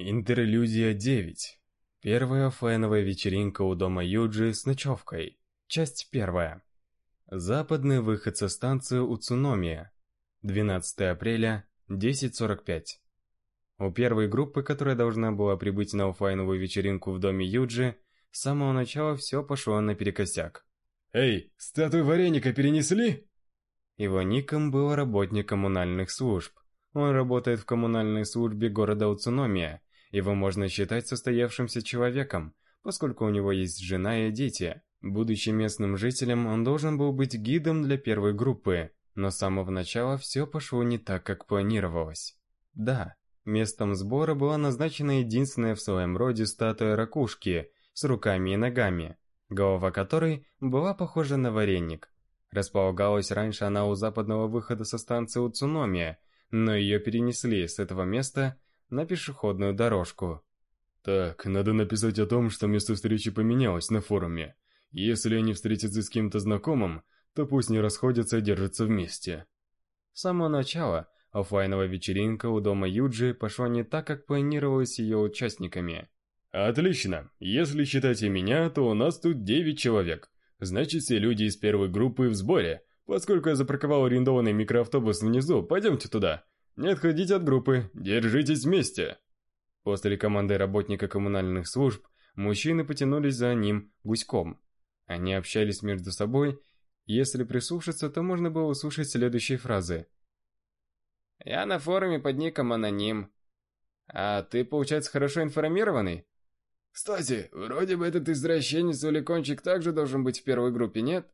Интерлюдия 9. Первая фэновая вечеринка у дома Юджи с ночевкой. Часть первая. Западный выход со станции Уцуномия. 12 апреля, 10.45. У первой группы, которая должна была прибыть на оффлайновую вечеринку в доме Юджи, с самого начала все пошло наперекосяк. «Эй, статую вареника перенесли?» Его ником был работник коммунальных служб. Он работает в коммунальной службе города Уцуномия, его можно считать состоявшимся человеком, поскольку у него есть жена и дети. Будучи местным жителем, он должен был быть гидом для первой группы, но с самого начала все пошло не так, как планировалось. Да, местом сбора была назначена единственная в своем роде статуя ракушки с руками и ногами, голова которой была похожа на вареник. Располагалась раньше она у западного выхода со станции Уцуномия, но ее перенесли с этого места на пешеходную дорожку. Так, надо написать о том, что место встречи поменялось на форуме. Если они встретятся с кем-то знакомым, то пусть не расходятся и держатся вместе. С самого начала оффлайновая вечеринка у дома Юджи пошла не так, как планировалось ее участниками. Отлично. Если считать и меня, то у нас тут 9 человек. Значит, все люди из первой группы в сборе. Поскольку я запарковал арендованный микроавтобус внизу, пойдемте туда. Не отходите от группы, держитесь вместе. После команды работника коммунальных служб мужчины потянулись за ним гуськом. Они общались между собой. Если прислушаться, то можно было услышать следующие фразы. «Я на форуме под ником Аноним. А ты, получается, хорошо информированный?» «Кстати, вроде бы этот извращенец или также должен быть в первой группе, нет?»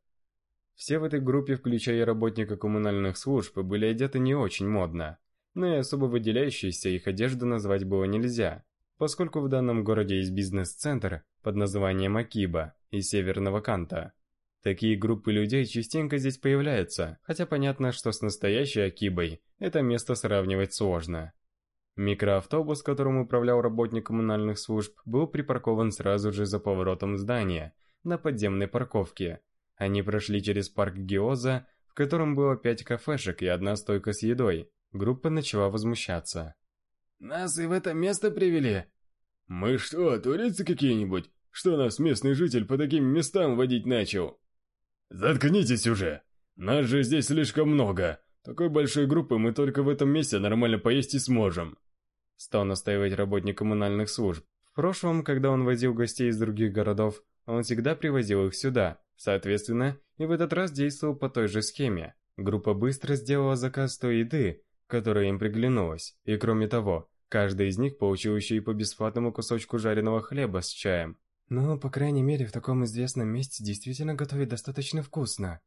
Все в этой группе, включая работника коммунальных служб, были одеты не очень модно но и особо выделяющейся их одежду назвать было нельзя, поскольку в данном городе есть бизнес-центр под названием Акиба из Северного Канта. Такие группы людей частенько здесь появляются, хотя понятно, что с настоящей Акибой это место сравнивать сложно. Микроавтобус, которым управлял работник коммунальных служб, был припаркован сразу же за поворотом здания, на подземной парковке. Они прошли через парк Геоза, в котором было пять кафешек и одна стойка с едой, Группа начала возмущаться. «Нас и в это место привели?» «Мы что, туристы какие-нибудь? Что нас местный житель по таким местам водить начал?» «Заткнитесь уже! Нас же здесь слишком много. Такой большой группы мы только в этом месте нормально поесть и сможем». Стал настаивать работник коммунальных служб. В прошлом, когда он возил гостей из других городов, он всегда привозил их сюда. Соответственно, и в этот раз действовал по той же схеме. Группа быстро сделала заказ той еды, которая им приглянулась, и кроме того, каждый из них получил еще и по бесплатному кусочку жареного хлеба с чаем. Ну, по крайней мере, в таком известном месте действительно готовят достаточно вкусно.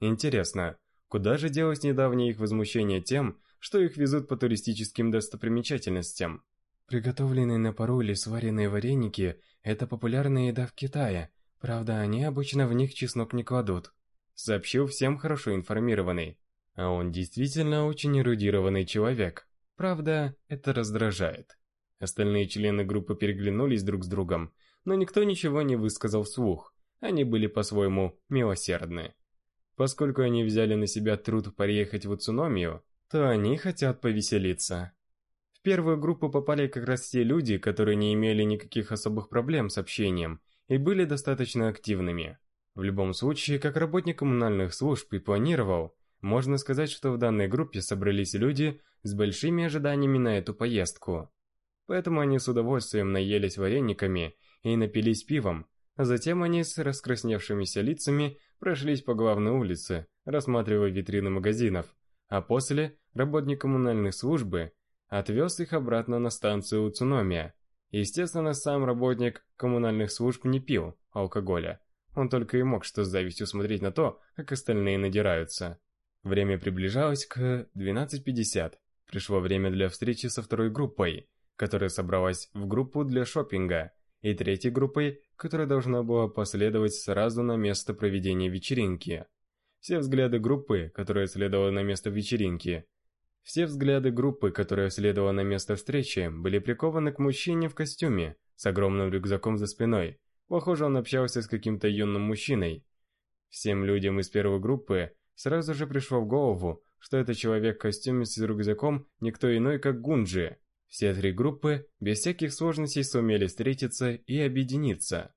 Интересно, куда же делось недавнее их возмущение тем, что их везут по туристическим достопримечательностям? Приготовленные на пару или сваренные вареники – это популярная еда в Китае. Правда, они обычно в них чеснок не кладут. Сообщил всем хорошо информированный. А он действительно очень эрудированный человек. Правда, это раздражает. Остальные члены группы переглянулись друг с другом, но никто ничего не высказал вслух. Они были по-своему милосердны. Поскольку они взяли на себя труд приехать в Уцуномию, то они хотят повеселиться. В первую группу попали как раз те люди, которые не имели никаких особых проблем с общением и были достаточно активными. В любом случае, как работник коммунальных служб и планировал, можно сказать, что в данной группе собрались люди с большими ожиданиями на эту поездку. Поэтому они с удовольствием наелись варениками и напились пивом, а затем они с раскрасневшимися лицами прошлись по главной улице, рассматривая витрины магазинов, а после работник коммунальной службы отвез их обратно на станцию Уцуномия. Естественно, сам работник коммунальных служб не пил алкоголя. Он только и мог что с завистью смотреть на то, как остальные надираются. Время приближалось к 12.50. Пришло время для встречи со второй группой, которая собралась в группу для шопинга, и третьей группой, которая должна была последовать сразу на место проведения вечеринки. Все взгляды группы, которая следовала на место вечеринки, все взгляды группы, которая следовала на место встречи, были прикованы к мужчине в костюме с огромным рюкзаком за спиной. Похоже, он общался с каким-то юным мужчиной. Всем людям из первой группы Сразу же пришло в голову, что это человек в костюме с рюкзаком никто иной, как Гунджи. Все три группы без всяких сложностей сумели встретиться и объединиться.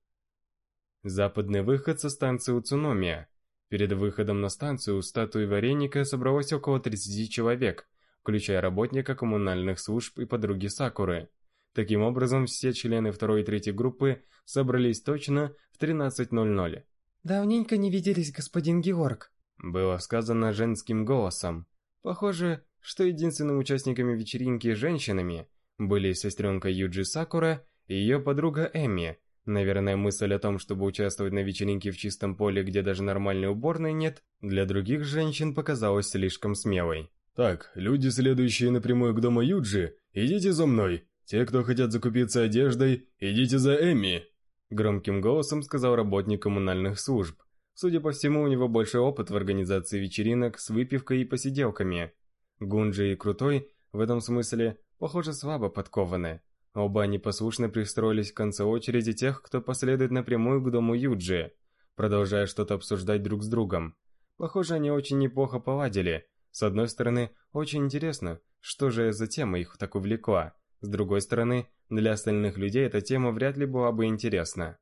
Западный выход со станции Уцуномия. Перед выходом на станцию у статуи Вареника собралось около 30 человек, включая работника коммунальных служб и подруги Сакуры. Таким образом, все члены второй и третьей группы собрались точно в 13.00. «Давненько не виделись, господин Георг», было сказано женским голосом. Похоже, что единственными участниками вечеринки женщинами были сестренка Юджи Сакура и ее подруга Эми. Наверное, мысль о том, чтобы участвовать на вечеринке в чистом поле, где даже нормальной уборной нет, для других женщин показалась слишком смелой. «Так, люди, следующие напрямую к дому Юджи, идите за мной. Те, кто хотят закупиться одеждой, идите за Эми!» Громким голосом сказал работник коммунальных служб. Судя по всему, у него больше опыт в организации вечеринок с выпивкой и посиделками. Гунджи и Крутой в этом смысле, похоже, слабо подкованы. Оба они послушно пристроились в конце очереди тех, кто последует напрямую к дому Юджи, продолжая что-то обсуждать друг с другом. Похоже, они очень неплохо поладили. С одной стороны, очень интересно, что же за тема их так увлекла. С другой стороны, для остальных людей эта тема вряд ли была бы интересна.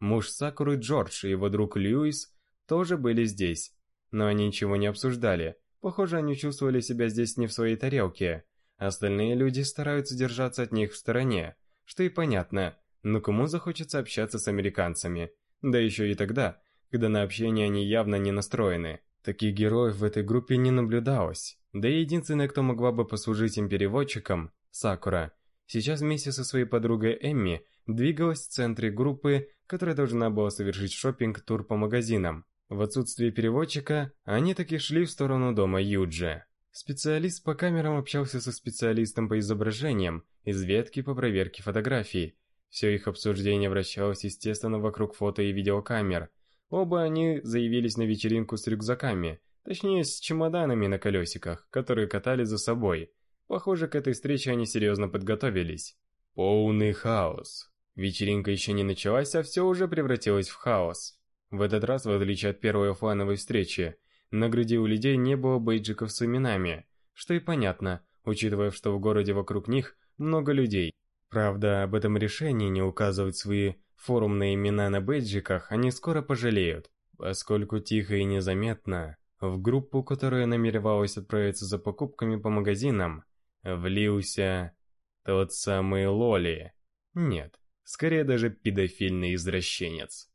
Муж Сакуры Джордж и его друг Льюис тоже были здесь, но они ничего не обсуждали, Похоже, они чувствовали себя здесь не в своей тарелке. Остальные люди стараются держаться от них в стороне, что и понятно, но кому захочется общаться с американцами? Да еще и тогда, когда на общение они явно не настроены. Таких героев в этой группе не наблюдалось. Да и единственная, кто могла бы послужить им переводчиком, Сакура, сейчас вместе со своей подругой Эмми двигалась в центре группы, которая должна была совершить шопинг-тур по магазинам. В отсутствие переводчика, они таки шли в сторону дома Юджи. Специалист по камерам общался со специалистом по изображениям из ветки по проверке фотографий. Все их обсуждение вращалось, естественно, вокруг фото и видеокамер. Оба они заявились на вечеринку с рюкзаками, точнее, с чемоданами на колесиках, которые катали за собой. Похоже, к этой встрече они серьезно подготовились. Полный хаос. Вечеринка еще не началась, а все уже превратилось в хаос. В этот раз, в отличие от первой офлайновой встречи, на груди у людей не было бейджиков с именами, что и понятно, учитывая, что в городе вокруг них много людей. Правда, об этом решении не указывать свои форумные имена на бейджиках они скоро пожалеют, поскольку тихо и незаметно в группу, которая намеревалась отправиться за покупками по магазинам, влился тот самый Лоли. Нет, скорее даже педофильный извращенец.